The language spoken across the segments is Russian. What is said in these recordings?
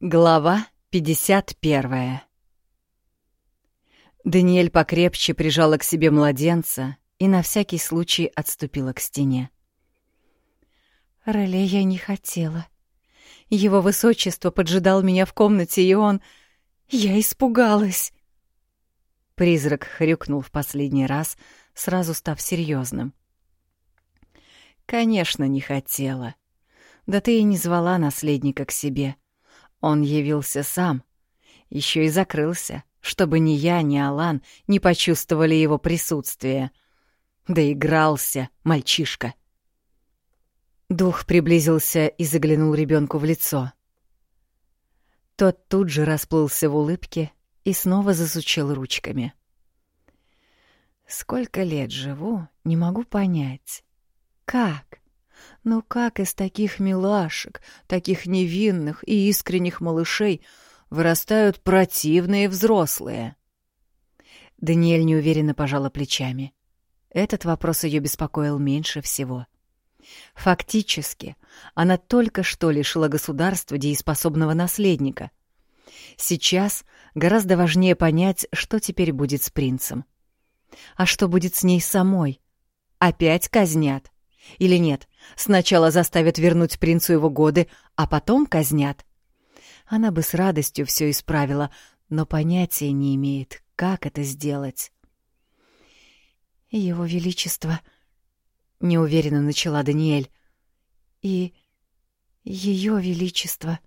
Глава 51 Даниэль покрепче прижала к себе младенца и на всякий случай отступила к стене. Роле я не хотела. Его высочество поджидал меня в комнате, и он... Я испугалась. Призрак хрюкнул в последний раз, сразу став серьезным. «Конечно, не хотела. Да ты и не звала наследника к себе. Он явился сам. Еще и закрылся, чтобы ни я, ни Алан не почувствовали его присутствие. Доигрался, мальчишка». Дух приблизился и заглянул ребенку в лицо. Тот тут же расплылся в улыбке и снова засучил ручками. Сколько лет живу, не могу понять. Как? Ну как из таких милашек, таких невинных и искренних малышей вырастают противные взрослые? Даниэль неуверенно пожала плечами. Этот вопрос ее беспокоил меньше всего. Фактически, она только что лишила государства дееспособного наследника. Сейчас гораздо важнее понять, что теперь будет с принцем. А что будет с ней самой? Опять казнят? Или нет, сначала заставят вернуть принцу его годы, а потом казнят? Она бы с радостью все исправила, но понятия не имеет, как это сделать. «Его Величество», — неуверенно начала Даниэль, — «и Ее Величество.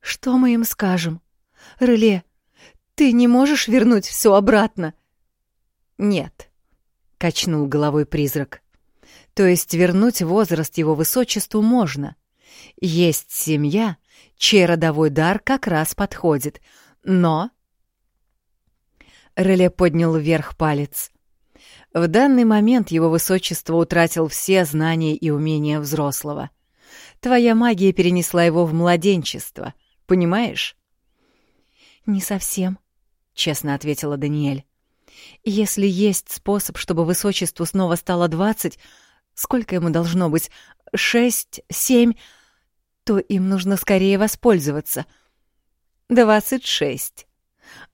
Что мы им скажем? Реле, ты не можешь вернуть все обратно?» «Нет», — качнул головой призрак. «То есть вернуть возраст его высочеству можно. Есть семья, чей родовой дар как раз подходит. Но...» Реле поднял вверх палец. В данный момент его высочество утратил все знания и умения взрослого. Твоя магия перенесла его в младенчество, понимаешь? «Не совсем», — честно ответила Даниэль. Если есть способ, чтобы высочеству снова стало двадцать, сколько ему должно быть? Шесть? Семь? То им нужно скорее воспользоваться. Двадцать шесть.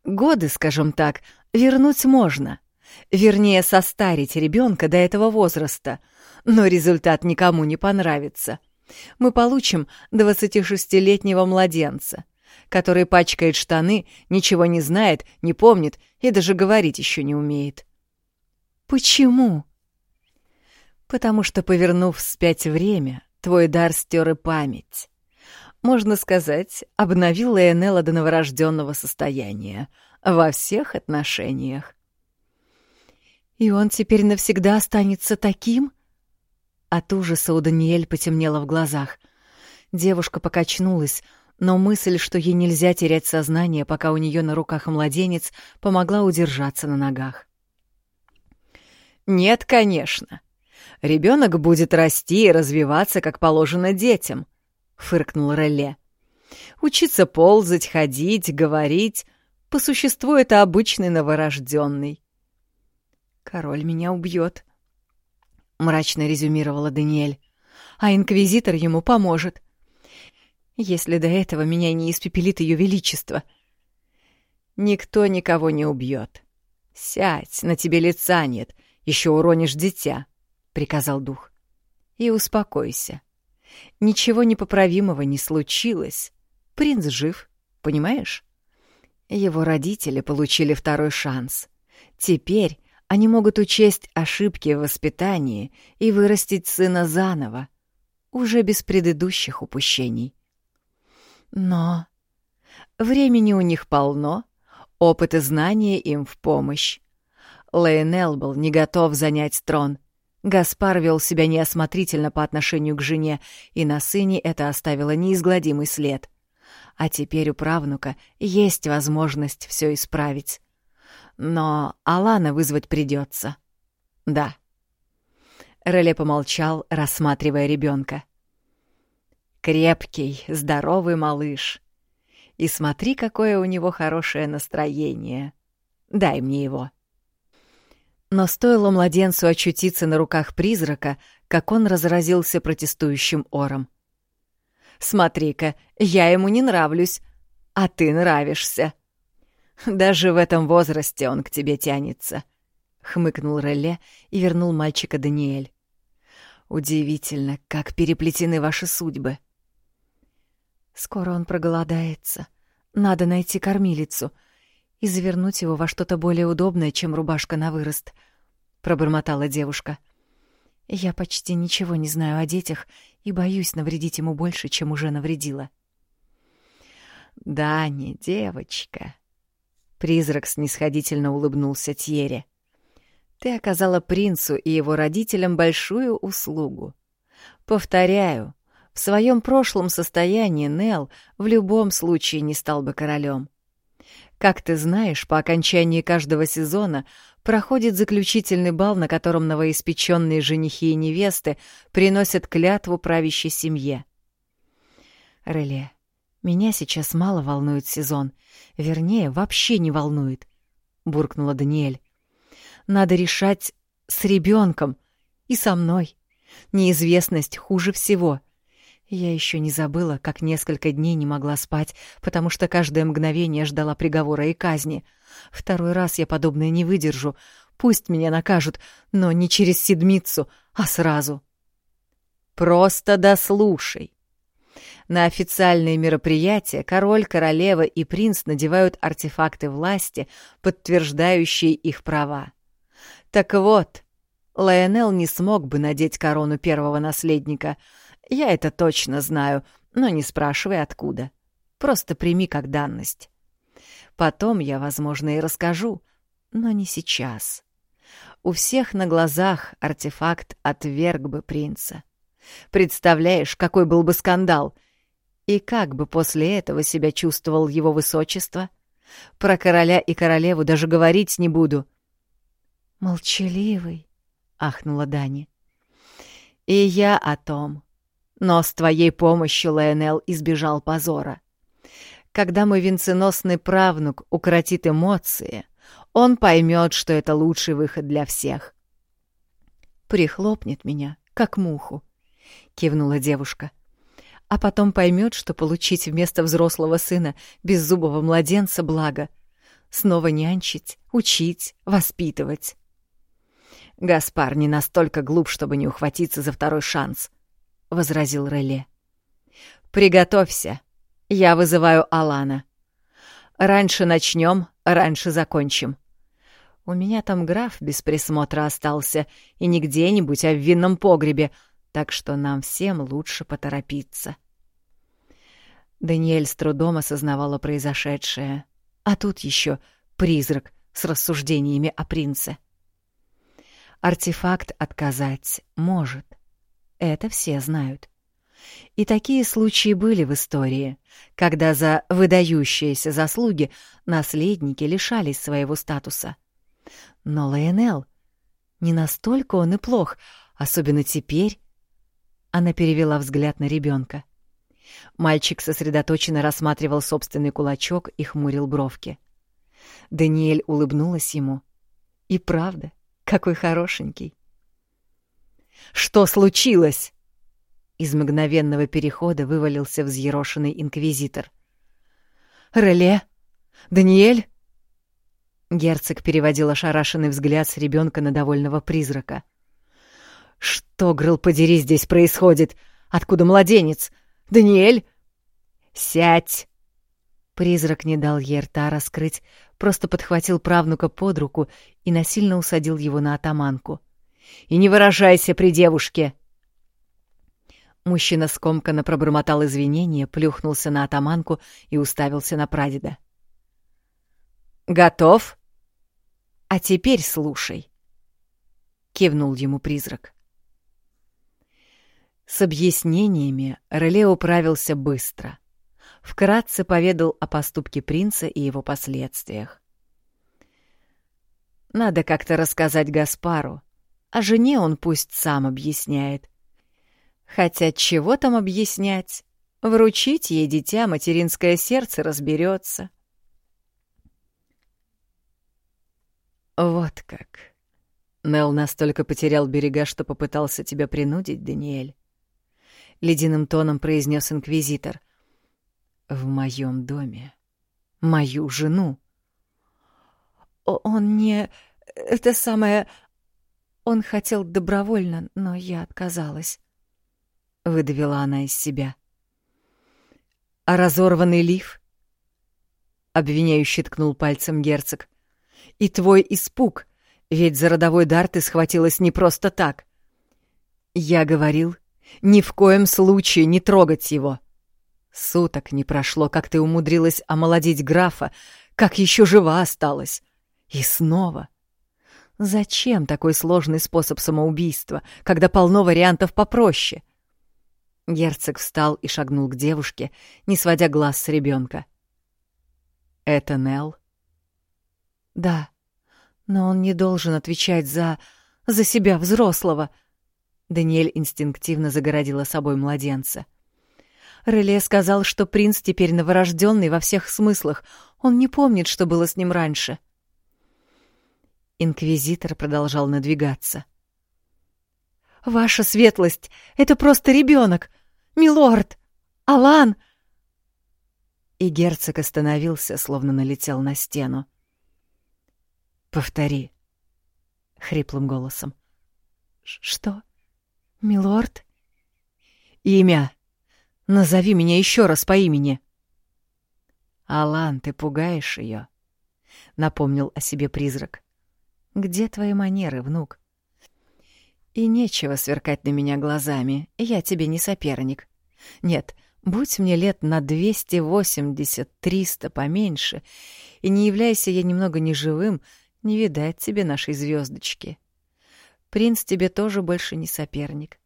Годы, скажем так, вернуть можно. Вернее, состарить ребенка до этого возраста. Но результат никому не понравится. Мы получим двадцатишестилетнего младенца который пачкает штаны, ничего не знает, не помнит и даже говорить еще не умеет. Почему? Потому что, повернув вспять время, твой дар стер и память. Можно сказать, обновил Лайонелла до новорожденного состояния во всех отношениях. И он теперь навсегда останется таким? От ужаса у Даниэль потемнело в глазах. Девушка покачнулась, но мысль, что ей нельзя терять сознание, пока у нее на руках младенец, помогла удержаться на ногах. «Нет, конечно. Ребенок будет расти и развиваться, как положено детям», — фыркнул Реле. «Учиться ползать, ходить, говорить. По существу это обычный новорожденный». «Король меня убьет», — мрачно резюмировала Даниэль. «А инквизитор ему поможет если до этого меня не испепелит ее величество. Никто никого не убьет. Сядь, на тебе лица нет, еще уронишь дитя, приказал дух. И успокойся. Ничего непоправимого не случилось. Принц жив, понимаешь? Его родители получили второй шанс. Теперь они могут учесть ошибки в воспитании и вырастить сына заново, уже без предыдущих упущений. Но времени у них полно, опыт и знания им в помощь. Лейнел был не готов занять трон. Гаспар вел себя неосмотрительно по отношению к жене, и на сыне это оставило неизгладимый след. А теперь у правнука есть возможность все исправить. Но Алана вызвать придется. Да. Реле помолчал, рассматривая ребенка. Крепкий, здоровый малыш. И смотри, какое у него хорошее настроение. Дай мне его. Но стоило младенцу очутиться на руках призрака, как он разразился протестующим ором. Смотри-ка, я ему не нравлюсь, а ты нравишься. Даже в этом возрасте он к тебе тянется», — хмыкнул Реле и вернул мальчика Даниэль. «Удивительно, как переплетены ваши судьбы». «Скоро он проголодается. Надо найти кормилицу и завернуть его во что-то более удобное, чем рубашка на вырост», — пробормотала девушка. «Я почти ничего не знаю о детях и боюсь навредить ему больше, чем уже навредила». «Да, не девочка», Призрак снисходительно улыбнулся Тьере. «Ты оказала принцу и его родителям большую услугу. Повторяю, в своем прошлом состоянии Нел в любом случае не стал бы королем. Как ты знаешь, по окончании каждого сезона проходит заключительный бал, на котором новоиспеченные женихи и невесты приносят клятву правящей семье. Реле, меня сейчас мало волнует сезон. Вернее, вообще не волнует, — буркнула Даниэль. Надо решать с ребенком и со мной. Неизвестность хуже всего. Я еще не забыла, как несколько дней не могла спать, потому что каждое мгновение ждала приговора и казни. Второй раз я подобное не выдержу. Пусть меня накажут, но не через седмицу, а сразу. «Просто дослушай», на официальные мероприятия король, королева и принц надевают артефакты власти, подтверждающие их права. Так вот, Лайонел не смог бы надеть корону первого наследника. Я это точно знаю, но не спрашивай откуда. Просто прими как данность. Потом я, возможно, и расскажу, но не сейчас. У всех на глазах артефакт отверг бы принца. Представляешь, какой был бы скандал — и как бы после этого себя чувствовал его высочество? Про короля и королеву даже говорить не буду. «Молчаливый», — ахнула Дани. «И я о том. Но с твоей помощью Лайонел избежал позора. Когда мой венценосный правнук укротит эмоции, он поймет, что это лучший выход для всех». «Прихлопнет меня, как муху», — кивнула девушка. — а потом поймет, что получить вместо взрослого сына беззубого младенца благо. Снова нянчить, учить, воспитывать. «Гаспар не настолько глуп, чтобы не ухватиться за второй шанс», — возразил Реле. «Приготовься. Я вызываю Алана. Раньше начнем, раньше закончим. У меня там граф без присмотра остался, и не где-нибудь, а в винном погребе, так что нам всем лучше поторопиться». Даниэль с трудом осознавала произошедшее. А тут еще призрак с рассуждениями о принце. Артефакт отказать может. Это все знают. И такие случаи были в истории, когда за выдающиеся заслуги наследники лишались своего статуса. Но Лайонел... Не настолько он и плох, особенно теперь. Она перевела взгляд на ребенка. Мальчик сосредоточенно рассматривал собственный кулачок и хмурил бровки. Даниэль улыбнулась ему. И правда, какой хорошенький. «Что случилось?» Из мгновенного перехода вывалился взъерошенный инквизитор. «Реле? Даниэль?» Герцог переводил ошарашенный взгляд с ребенка на довольного призрака. «Что, грыл подери, здесь происходит? Откуда младенец? Даниэль!» «Сядь!» Призрак не дал ей рта раскрыть, просто подхватил правнука под руку и насильно усадил его на атаманку. «И не выражайся при девушке!» Мужчина скомканно пробормотал извинения, плюхнулся на атаманку и уставился на прадеда. «Готов? А теперь слушай!» — кивнул ему призрак. С объяснениями Реле управился быстро. Вкратце поведал о поступке принца и его последствиях. Надо как-то рассказать Гаспару, а жене он пусть сам объясняет. Хотя чего там объяснять? Вручить ей дитя материнское сердце разберется. Вот как. Нел настолько потерял берега, что попытался тебя принудить, Даниэль. ледяным тоном произнес инквизитор. В моем доме. Мою жену. Он не... Это самое... Он хотел добровольно, но я отказалась. Выдавила она из себя. А разорванный лиф? Обвиняющий ткнул пальцем герцог. И твой испуг, ведь за родовой дар ты схватилась не просто так. Я говорил, ни в коем случае не трогать его. Суток не прошло, как ты умудрилась омолодить графа, как еще жива осталась. И снова. Зачем такой сложный способ самоубийства, когда полно вариантов попроще? Герцог встал и шагнул к девушке, не сводя глаз с ребенка. «Это Нел?» «Да, но он не должен отвечать за... за себя взрослого», Даниэль инстинктивно загородила собой младенца. Реле сказал, что принц теперь новорожденный во всех смыслах. Он не помнит, что было с ним раньше. Инквизитор продолжал надвигаться. «Ваша светлость! Это просто ребенок! Милорд! Алан!» И герцог остановился, словно налетел на стену. «Повтори», — хриплым голосом. «Что? Милорд?» «Имя. Назови меня еще раз по имени». «Алан, ты пугаешь ее», — напомнил о себе призрак. «Где твои манеры, внук?» «И нечего сверкать на меня глазами, я тебе не соперник. Нет, будь мне лет на двести восемьдесят, триста поменьше, и не являйся я немного неживым, не видать тебе нашей звездочки. Принц тебе тоже больше не соперник.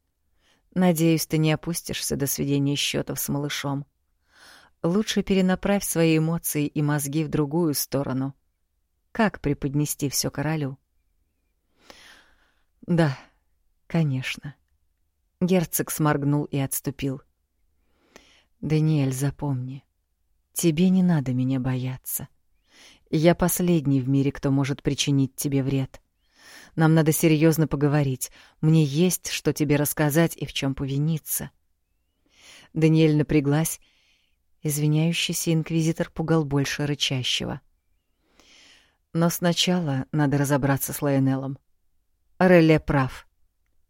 Надеюсь, ты не опустишься до сведения счетов с малышом. Лучше перенаправь свои эмоции и мозги в другую сторону. Как преподнести все королю? Да, конечно. Герцог сморгнул и отступил. Даниэль, запомни, тебе не надо меня бояться. Я последний в мире, кто может причинить тебе вред. Нам надо серьезно поговорить. Мне есть, что тебе рассказать и в чем повиниться. Даниэль напряглась. Извиняющийся инквизитор пугал больше рычащего. Но сначала надо разобраться с Лайонеллом. Реле прав.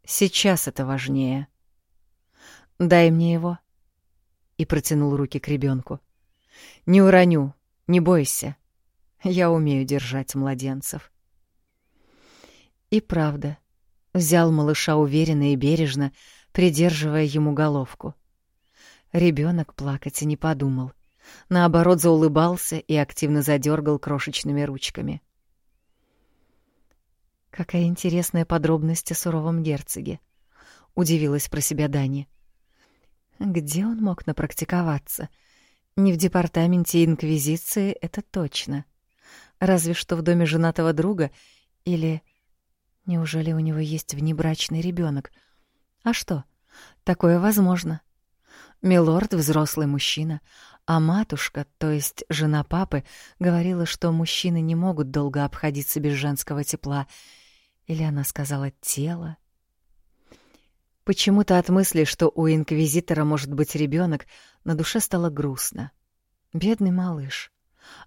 Сейчас это важнее. Дай мне его. И протянул руки к ребенку. Не уроню, не бойся. Я умею держать младенцев. И правда, взял малыша уверенно и бережно, придерживая ему головку. Ребенок плакать и не подумал наоборот, заулыбался и активно задергал крошечными ручками. «Какая интересная подробность о суровом герцоге!» — удивилась про себя Дани. «Где он мог напрактиковаться? Не в департаменте Инквизиции, это точно. Разве что в доме женатого друга или... Неужели у него есть внебрачный ребенок? А что? Такое возможно. Милорд — взрослый мужчина, а матушка, то есть жена папы, говорила, что мужчины не могут долго обходиться без женского тепла. Или она сказала «тело». Почему-то от мысли, что у инквизитора может быть ребенок, на душе стало грустно. Бедный малыш.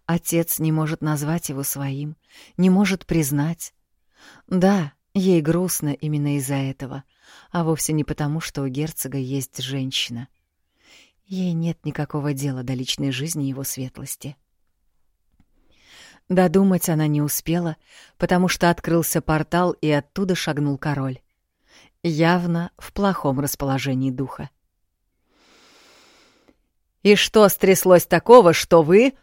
Отец не может назвать его своим, не может признать. Да, ей грустно именно из-за этого, а вовсе не потому, что у герцога есть женщина — Ей нет никакого дела до личной жизни его светлости. Додумать она не успела, потому что открылся портал, и оттуда шагнул король. Явно в плохом расположении духа. «И что стряслось такого, что вы...»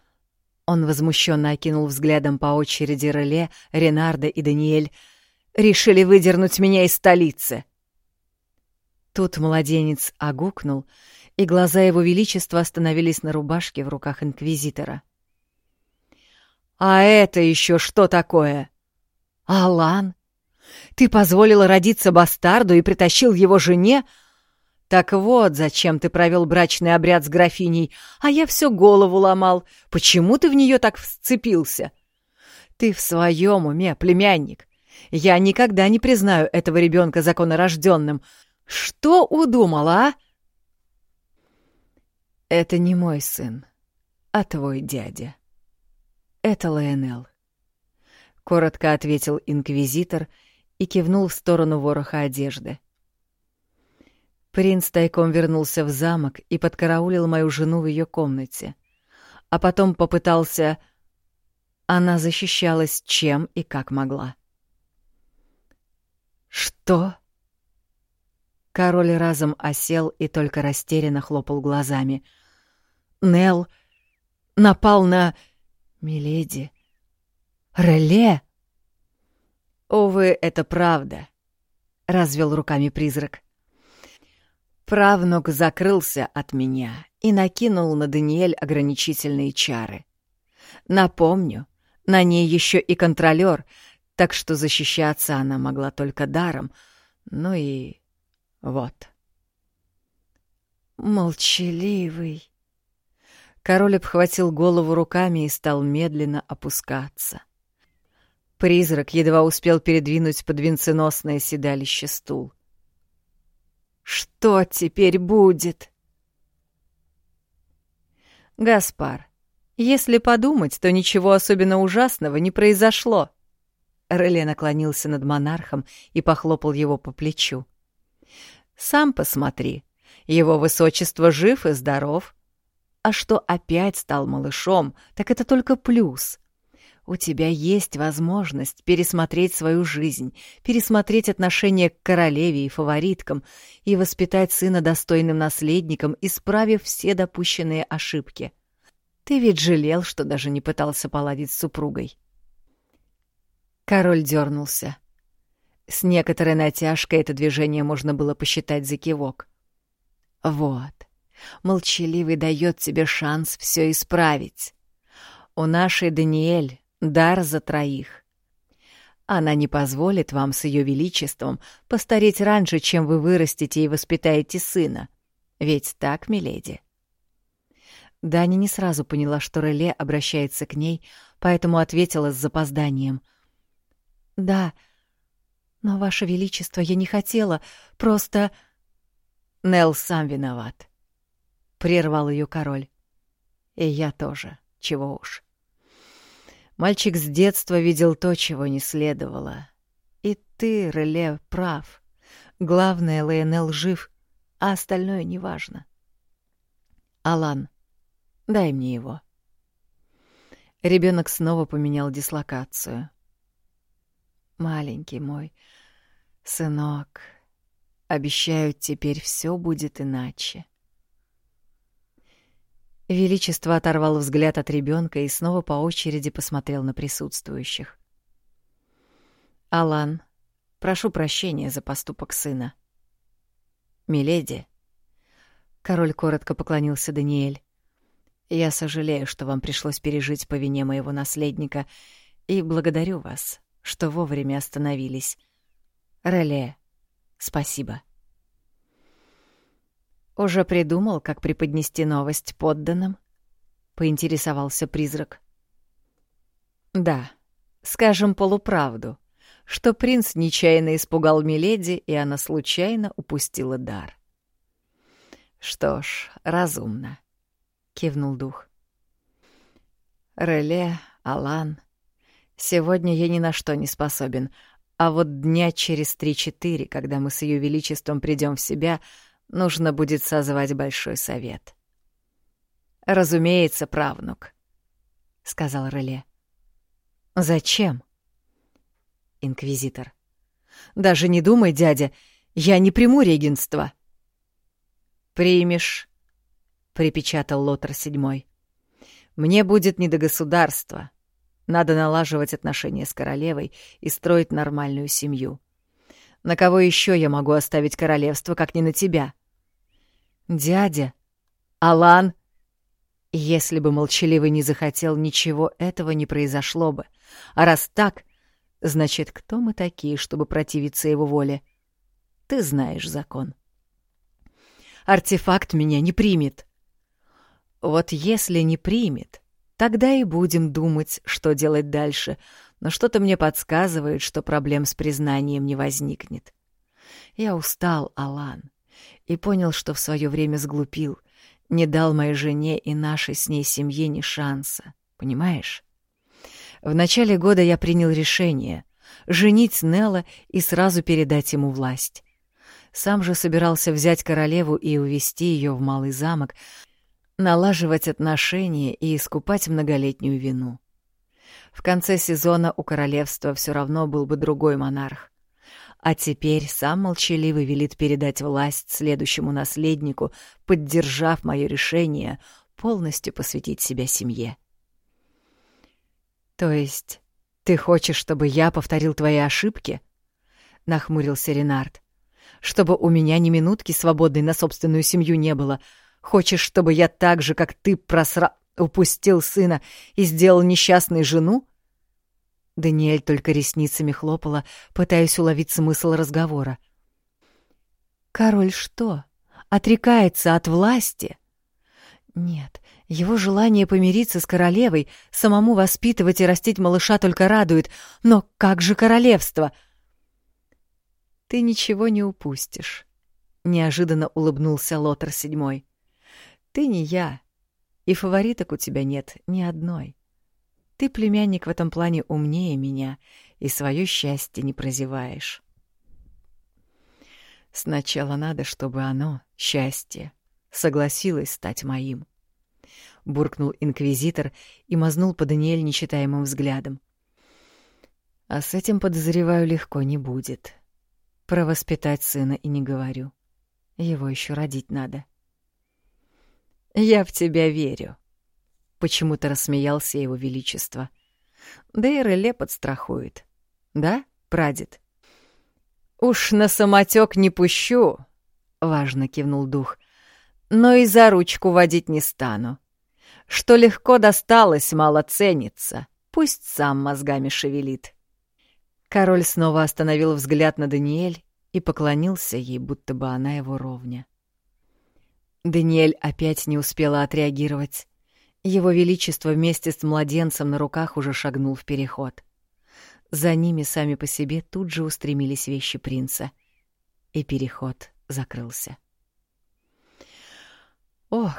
Он возмущенно окинул взглядом по очереди Реле, Ренарда и Даниэль. «Решили выдернуть меня из столицы!» Тут младенец огукнул — и глаза его величества остановились на рубашке в руках инквизитора. «А это еще что такое?» «Алан, ты позволила родиться бастарду и притащил его жене?» «Так вот, зачем ты провел брачный обряд с графиней, а я всю голову ломал. Почему ты в нее так вцепился?» «Ты в своем уме, племянник. Я никогда не признаю этого ребенка законорожденным. Что удумала, а?» Это не мой сын, а твой дядя. Это Лайонел. Коротко ответил инквизитор и кивнул в сторону вороха одежды. Принц тайком вернулся в замок и подкараулил мою жену в ее комнате, а потом попытался... Она защищалась чем и как могла. «Что?» Король разом осел и только растерянно хлопал глазами. Нел напал на... Миледи. Реле? Увы, это правда, — развел руками призрак. Правнук закрылся от меня и накинул на Даниэль ограничительные чары. Напомню, на ней еще и контролер, так что защищаться она могла только даром. Ну и вот. Молчаливый. Король обхватил голову руками и стал медленно опускаться. Призрак едва успел передвинуть под венценосное седалище стул. «Что теперь будет?» «Гаспар, если подумать, то ничего особенно ужасного не произошло». Реле наклонился над монархом и похлопал его по плечу. «Сам посмотри, его высочество жив и здоров, а что опять стал малышом, так это только плюс. У тебя есть возможность пересмотреть свою жизнь, пересмотреть отношение к королеве и фавориткам и воспитать сына достойным наследником, исправив все допущенные ошибки. Ты ведь жалел, что даже не пытался поладить с супругой. Король дернулся. С некоторой натяжкой это движение можно было посчитать за кивок. Вот. Молчаливый дает тебе шанс все исправить. У нашей Даниэль дар за троих. Она не позволит вам с ее величеством постареть раньше, чем вы вырастете и воспитаете сына. Ведь так, миледи?» Дани не сразу поняла, что Реле обращается к ней, поэтому ответила с запозданием. «Да, но, Ваше Величество, я не хотела, просто...» Нел сам виноват. — прервал ее король. «И я тоже, чего уж». Мальчик с детства видел то, чего не следовало. И ты, Реле, прав. Главное, Лейнел жив, а остальное неважно. Алан, дай мне его. Ребенок снова поменял дислокацию. Маленький мой сынок, обещаю, теперь все будет иначе. Величество оторвал взгляд от ребенка и снова по очереди посмотрел на присутствующих. «Алан, прошу прощения за поступок сына». «Миледи», — король коротко поклонился Даниэль, — «я сожалею, что вам пришлось пережить по вине моего наследника, и благодарю вас, что вовремя остановились. Реле, спасибо». «Уже придумал, как преподнести новость подданным?» — поинтересовался призрак. «Да, скажем полуправду, что принц нечаянно испугал Миледи, и она случайно упустила дар». «Что ж, разумно», — кивнул дух. «Реле, Алан, сегодня я ни на что не способен, а вот дня через три-четыре, когда мы с Ее Величеством придем в себя, — нужно будет созвать большой совет. «Разумеется, правнук», — сказал Реле. «Зачем?» Инквизитор. «Даже не думай, дядя, я не приму регенство». «Примешь», — припечатал Лотер седьмой. «Мне будет не до государства. Надо налаживать отношения с королевой и строить нормальную семью. На кого еще я могу оставить королевство, как не на тебя? Дядя, Алан, если бы молчаливый не захотел, ничего этого не произошло бы. А раз так, значит, кто мы такие, чтобы противиться его воле? Ты знаешь закон. Артефакт меня не примет. Вот если не примет, тогда и будем думать, что делать дальше, но что-то мне подсказывает, что проблем с признанием не возникнет. Я устал, Алан, и понял, что в свое время сглупил, не дал моей жене и нашей с ней семье ни шанса, понимаешь? В начале года я принял решение женить Нелла и сразу передать ему власть. Сам же собирался взять королеву и увести ее в малый замок, налаживать отношения и искупать многолетнюю вину. В конце сезона у королевства все равно был бы другой монарх. А теперь сам молчаливый велит передать власть следующему наследнику, поддержав мое решение полностью посвятить себя семье. «То есть ты хочешь, чтобы я повторил твои ошибки?» — нахмурился Ренард. «Чтобы у меня ни минутки свободной на собственную семью не было. Хочешь, чтобы я так же, как ты, просра... упустил сына и сделал несчастной жену?» Даниэль только ресницами хлопала, пытаясь уловить смысл разговора. «Король что, отрекается от власти?» «Нет, его желание помириться с королевой, самому воспитывать и растить малыша только радует. Но как же королевство?» «Ты ничего не упустишь», — неожиданно улыбнулся Лотер седьмой. «Ты не я, и фавориток у тебя нет ни одной. Ты, племянник, в этом плане умнее меня и свое счастье не прозеваешь. Сначала надо, чтобы оно, счастье, согласилось стать моим. Буркнул инквизитор и мазнул по Даниэль нечитаемым взглядом. А с этим, подозреваю, легко не будет. Про воспитать сына и не говорю. Его еще родить надо. «Я в тебя верю», Почему-то рассмеялся его величество. Да и Реле подстрахует. Да, прадед? «Уж на самотек не пущу», — важно кивнул дух, «но и за ручку водить не стану. Что легко досталось, мало ценится. Пусть сам мозгами шевелит». Король снова остановил взгляд на Даниэль и поклонился ей, будто бы она его ровня. Даниэль опять не успела отреагировать. Его Величество вместе с младенцем на руках уже шагнул в переход. За ними сами по себе тут же устремились вещи принца. И переход закрылся. «Ох,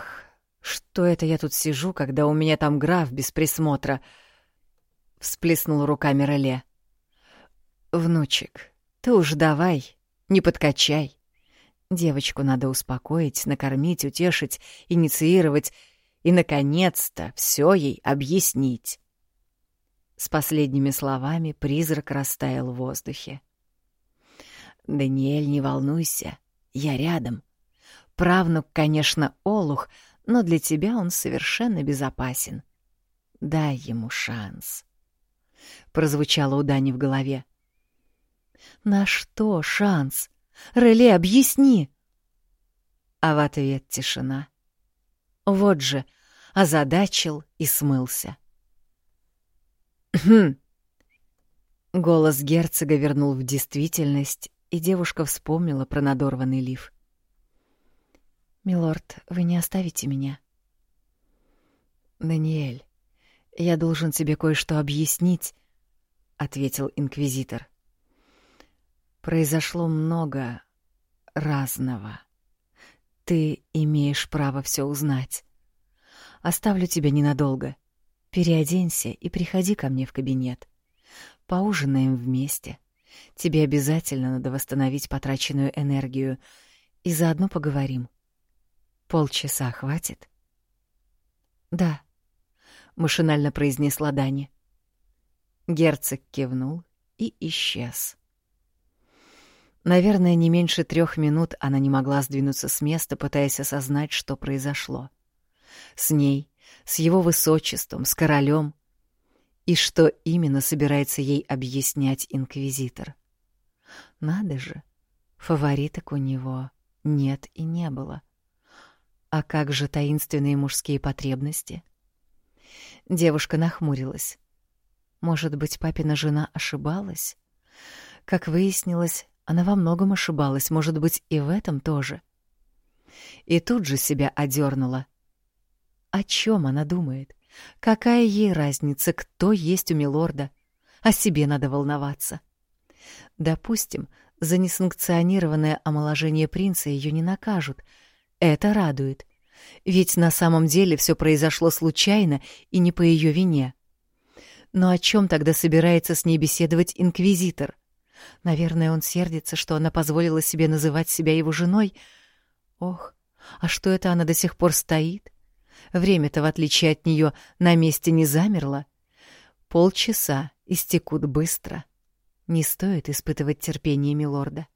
что это я тут сижу, когда у меня там граф без присмотра?» — всплеснул руками Реле. «Внучек, ты уж давай, не подкачай. Девочку надо успокоить, накормить, утешить, инициировать и, наконец-то, все ей объяснить. С последними словами призрак растаял в воздухе. «Даниэль, не волнуйся, я рядом. Правнук, конечно, олух, но для тебя он совершенно безопасен. Дай ему шанс». Прозвучало у Дани в голове. «На что шанс? Реле, объясни!» А в ответ тишина. Вот же, озадачил и смылся. «Хм!» Голос герцога вернул в действительность, и девушка вспомнила про надорванный лиф. «Милорд, вы не оставите меня?» «Даниэль, я должен тебе кое-что объяснить», — ответил инквизитор. «Произошло много разного». Ты имеешь право все узнать. Оставлю тебя ненадолго. Переоденься и приходи ко мне в кабинет. Поужинаем вместе. Тебе обязательно надо восстановить потраченную энергию. И заодно поговорим. Полчаса хватит? Да, машинально произнесла Дани. Герцог кивнул и исчез. Наверное, не меньше трех минут она не могла сдвинуться с места, пытаясь осознать, что произошло. С ней, с его высочеством, с королем. И что именно собирается ей объяснять инквизитор. Надо же, фавориток у него нет и не было. А как же таинственные мужские потребности? Девушка нахмурилась. Может быть, папина жена ошибалась? Как выяснилось, она во многом ошибалась, может быть, и в этом тоже. И тут же себя одернула. О чем она думает? Какая ей разница, кто есть у милорда? О себе надо волноваться. Допустим, за несанкционированное омоложение принца ее не накажут. Это радует. Ведь на самом деле все произошло случайно и не по ее вине. Но о чем тогда собирается с ней беседовать инквизитор? Наверное, он сердится, что она позволила себе называть себя его женой. Ох, а что это она до сих пор стоит? Время-то, в отличие от нее, на месте не замерло. Полчаса истекут быстро. Не стоит испытывать терпение милорда.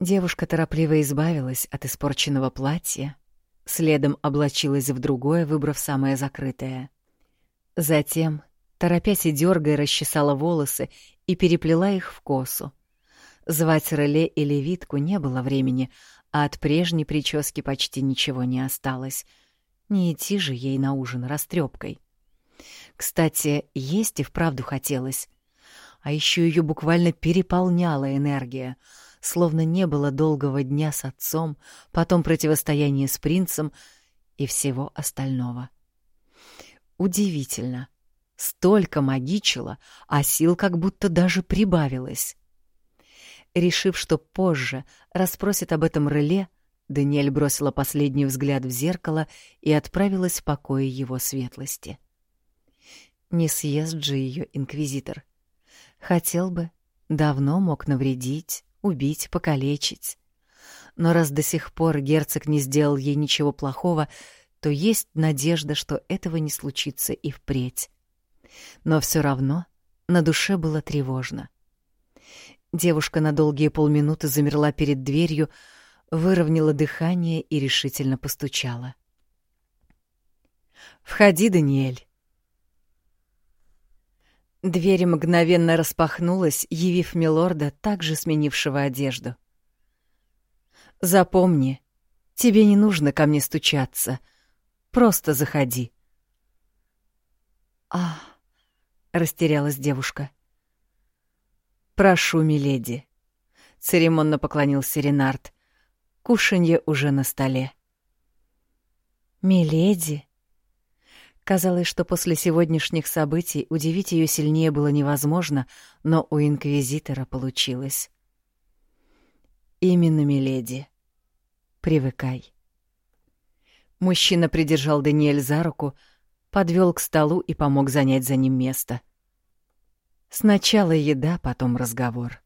Девушка торопливо избавилась от испорченного платья, следом облачилась в другое, выбрав самое закрытое. Затем, торопясь и дёргая, расчесала волосы и переплела их в косу. Звать Реле или Витку не было времени, а от прежней прически почти ничего не осталось. Не идти же ей на ужин растрепкой. Кстати, есть и вправду хотелось. А еще ее буквально переполняла энергия, словно не было долгого дня с отцом, потом противостояние с принцем и всего остального. Удивительно. Столько магичила, а сил как будто даже прибавилось. Решив, что позже расспросит об этом Реле, Даниэль бросила последний взгляд в зеркало и отправилась в покое его светлости. Не съест же ее инквизитор. Хотел бы, давно мог навредить, убить, покалечить. Но раз до сих пор герцог не сделал ей ничего плохого, то есть надежда, что этого не случится и впредь. Но все равно на душе было тревожно. Девушка на долгие полминуты замерла перед дверью, выровняла дыхание и решительно постучала. «Входи, Даниэль!» Дверь мгновенно распахнулась, явив милорда, также сменившего одежду. «Запомни, тебе не нужно ко мне стучаться. Просто заходи». «А...» — растерялась девушка. «Прошу, миледи», — церемонно поклонился Ренард. «Кушанье уже на столе». «Миледи?» Казалось, что после сегодняшних событий удивить ее сильнее было невозможно, но у инквизитора получилось. «Именно, миледи. Привыкай». Мужчина придержал Даниэль за руку, подвел к столу и помог занять за ним место. Сначала еда, потом разговор.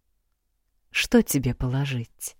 Что тебе положить?